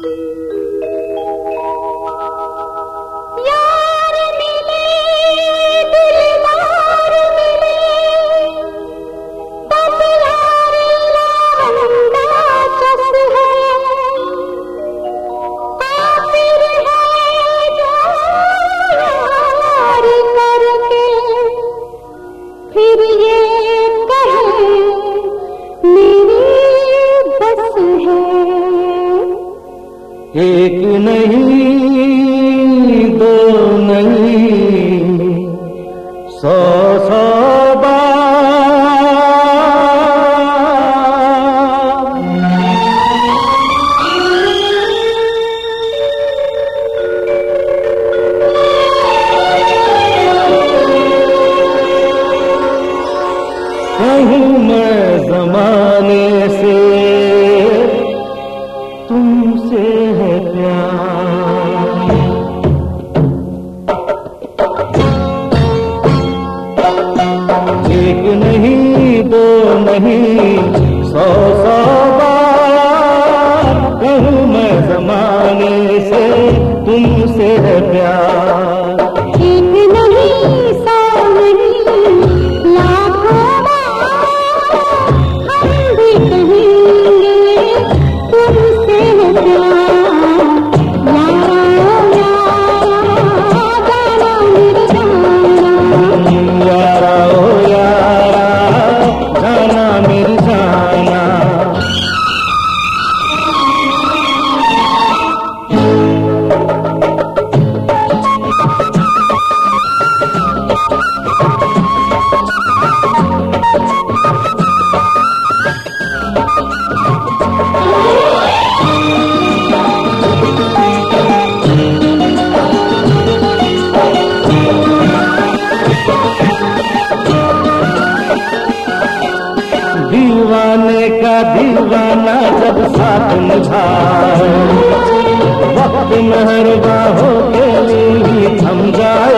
Música एक नहीं दो नहीं सौ सौ कहूँ मैं जमाने से नहीं सौ सौ सब साथ मुझा वक्त मेहरबा हो होके थम जाए।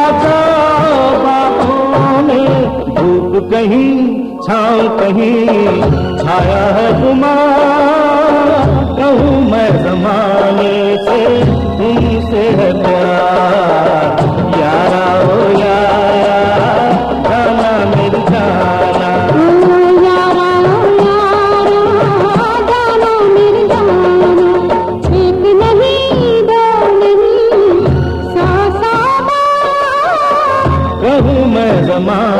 कहीं छाँव कहीं छाया है तुम्हारा। कहूँ मैं जमाने से तुमसे है प्यार। यारा ओ यारा जाना जाना। मैं जमा